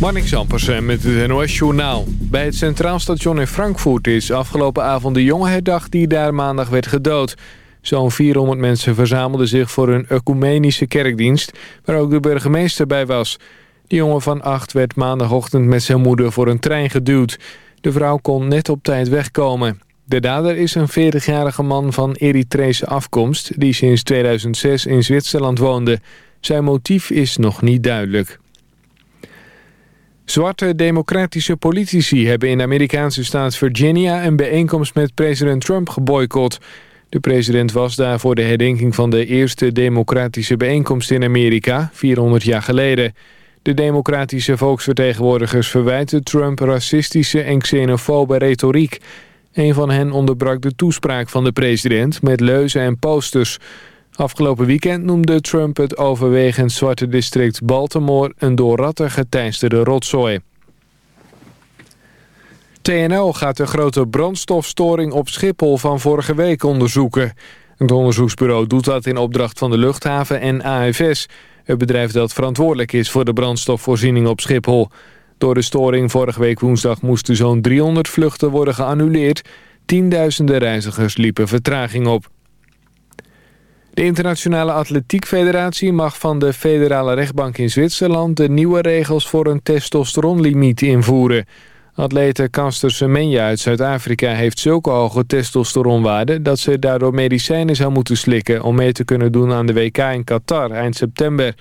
Marnix Ampersen met het NOS Journaal. Bij het Centraal Station in Frankfurt is afgelopen avond de jongen herdacht... die daar maandag werd gedood. Zo'n 400 mensen verzamelden zich voor een ecumenische kerkdienst... waar ook de burgemeester bij was. De jongen van acht werd maandagochtend met zijn moeder voor een trein geduwd. De vrouw kon net op tijd wegkomen. De dader is een 40-jarige man van Eritrese afkomst... die sinds 2006 in Zwitserland woonde. Zijn motief is nog niet duidelijk. Zwarte democratische politici hebben in de Amerikaanse staat Virginia... een bijeenkomst met president Trump geboycott. De president was daar voor de herdenking van de eerste democratische bijeenkomst in Amerika... 400 jaar geleden. De democratische volksvertegenwoordigers verwijten Trump racistische en xenofobe retoriek... Een van hen onderbrak de toespraak van de president met leuzen en posters. Afgelopen weekend noemde Trump het overwegend zwarte district Baltimore... een door ratten geteisterde rotzooi. TNL gaat de grote brandstofstoring op Schiphol van vorige week onderzoeken. Het onderzoeksbureau doet dat in opdracht van de luchthaven en AFS... het bedrijf dat verantwoordelijk is voor de brandstofvoorziening op Schiphol... Door de storing vorige week woensdag moesten zo'n 300 vluchten worden geannuleerd. Tienduizenden reizigers liepen vertraging op. De Internationale Atletiek Federatie mag van de federale rechtbank in Zwitserland... de nieuwe regels voor een testosteronlimiet invoeren. Atlete Caster Semenya uit Zuid-Afrika heeft zulke hoge testosteronwaarden... dat ze daardoor medicijnen zou moeten slikken... om mee te kunnen doen aan de WK in Qatar eind september...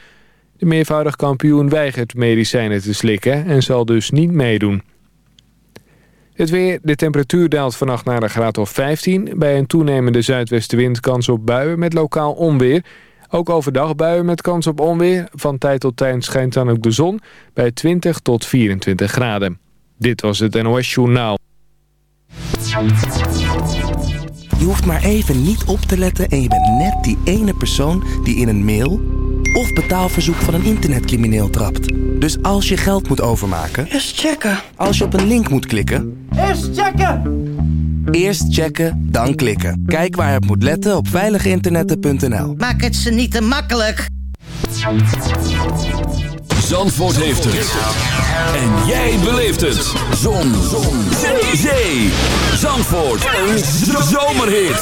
De meervoudig kampioen weigert medicijnen te slikken en zal dus niet meedoen. Het weer, de temperatuur daalt vannacht naar een graad of 15. Bij een toenemende zuidwestenwind kans op buien met lokaal onweer. Ook overdag buien met kans op onweer. Van tijd tot tijd schijnt dan ook de zon bij 20 tot 24 graden. Dit was het NOS Journaal. Je hoeft maar even niet op te letten en je bent net die ene persoon die in een mail of betaalverzoek van een internetcrimineel trapt. Dus als je geld moet overmaken... Eerst checken. Als je op een link moet klikken... Eerst checken! Eerst checken, dan klikken. Kijk waar het moet letten op veiliginternetten.nl. Maak het ze niet te makkelijk. Zandvoort heeft het. En jij beleeft het. Zon. Zon. Zee. Zandvoort. Een zomerhit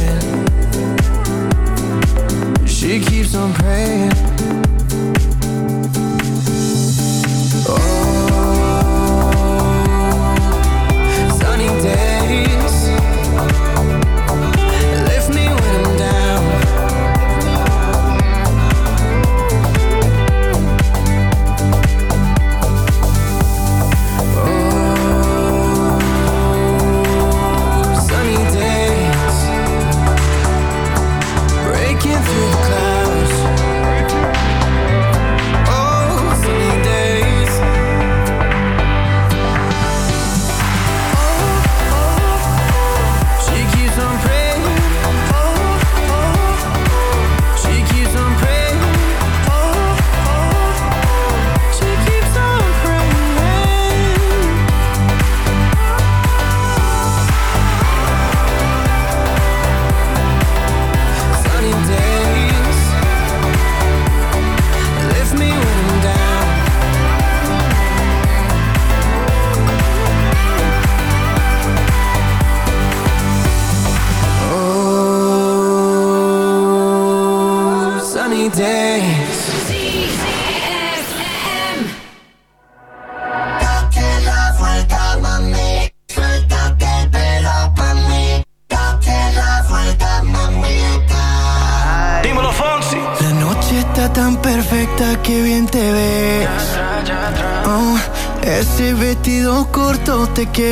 keeps on praying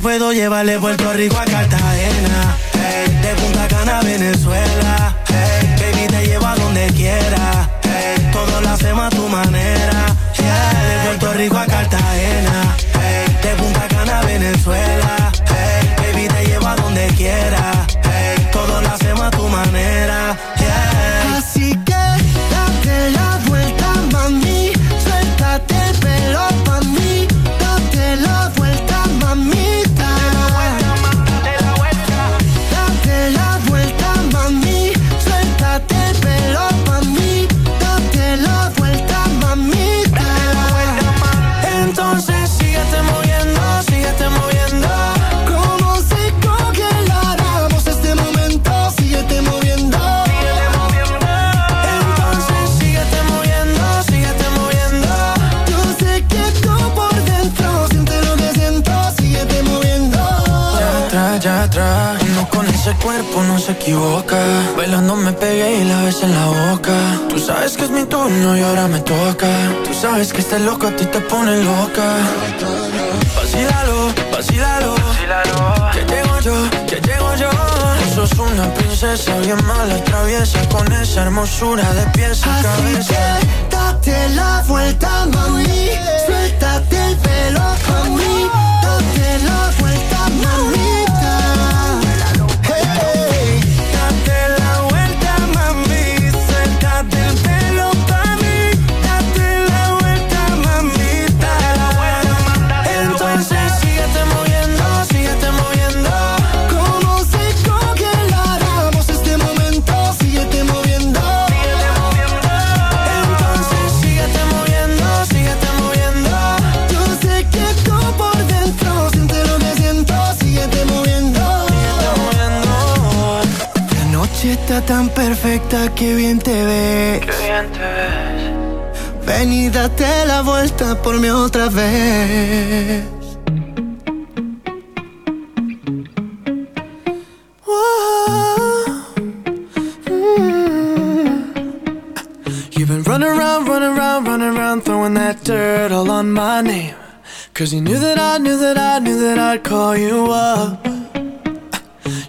puedo llevar de Puerto Rico a Cartagena, de Punta Cana a Venezuela, hey, baby te llevo a donde quieras. y ahora me toca. Tú sabes que este loco a ti te pone loca. Vacílalo, vacílalo. Que llego yo, que llego yo. Tú sos una princesa bien mala, traviesa. Con esa hermosura de pies a Así. Que date la vuelta, mami. Suéltate el pelo, mami. Date la vuelta, mami. Está tan perfecta que bien te around, running around, throwing that Ven y date la vuelta por mí otra vez. dirt all on my name. Cause you knew that I knew that I knew that I'd call you up.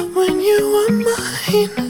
when you were mine.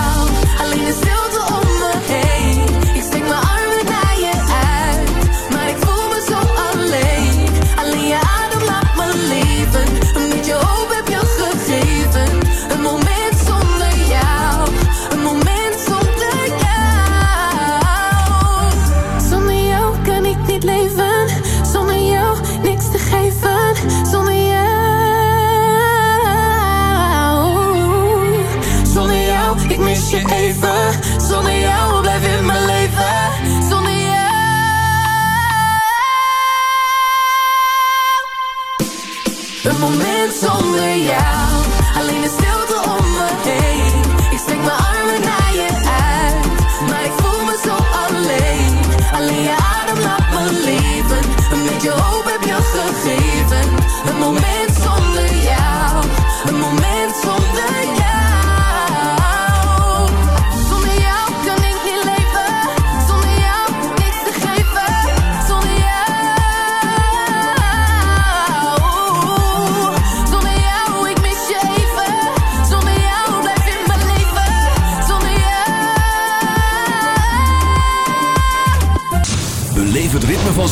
moment zonder jou. Alleen is stil.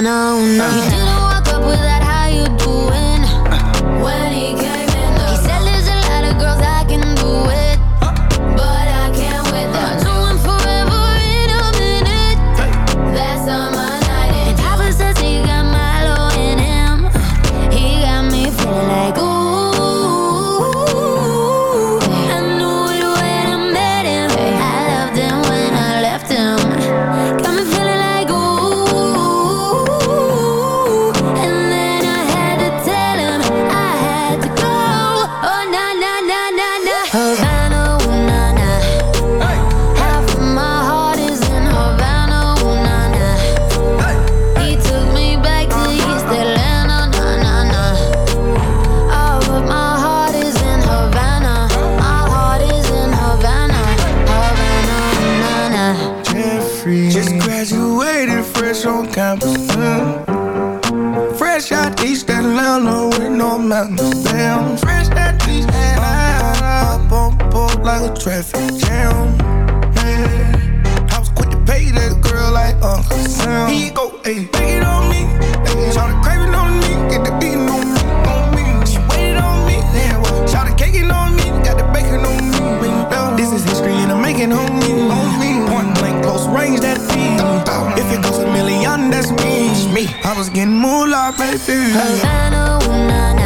no, no. traffic jam. Yeah. I was quick to pay that girl like Uncle Sam. He go, ayy, bake it on me. Ayy, shout the craving on me. Get the beating on me, on me. She waited on me. Yeah, well, shout the caking on me. Got the bacon on me. Yeah. This is history and I'm making on me. On me. Point blank, close range, that beat. If it goes a million, that's me. me. I was getting moolah, baby. Havana, ooh, nah.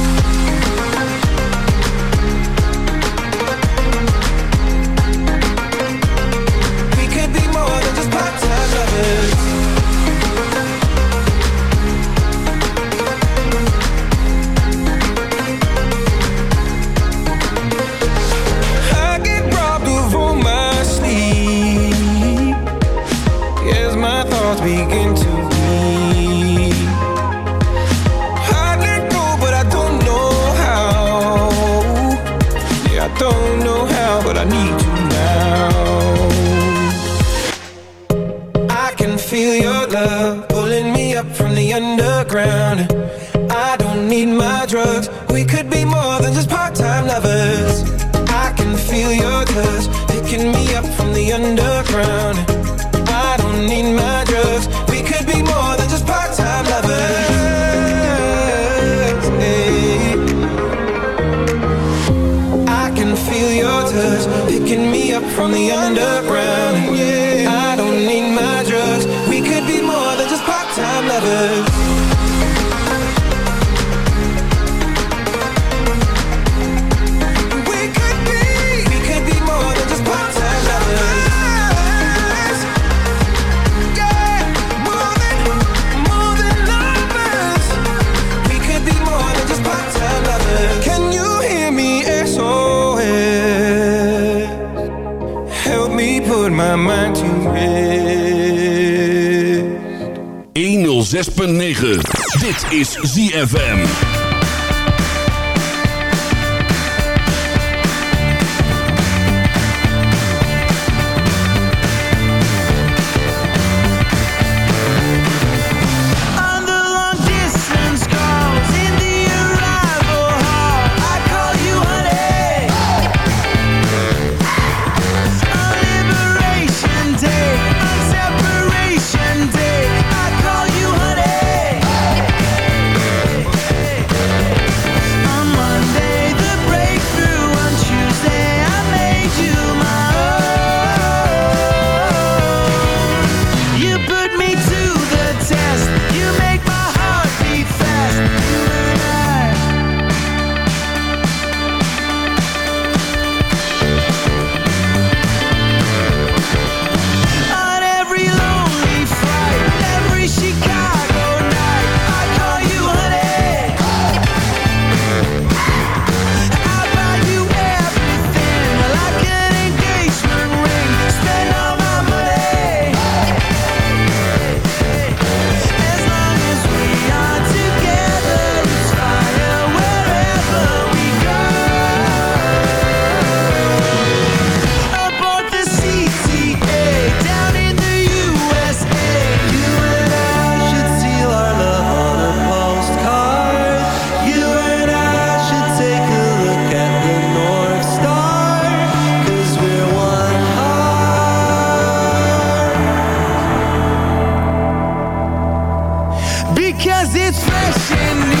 106.9. Dit is ZFM. Because it's fresh and new,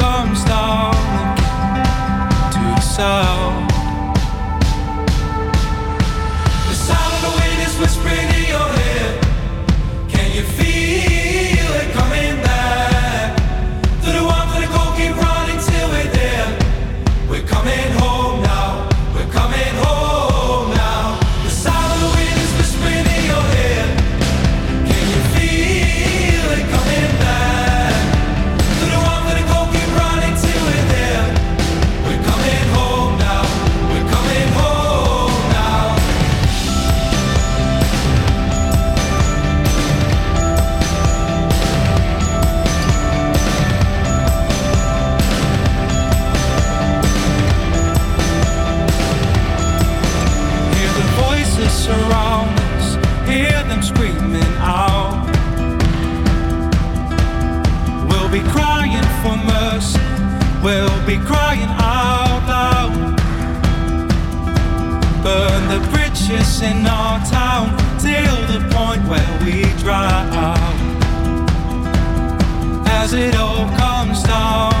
star to the south. be crying out loud. Burn the bridges in our town till the point where we dry out. As it all comes down.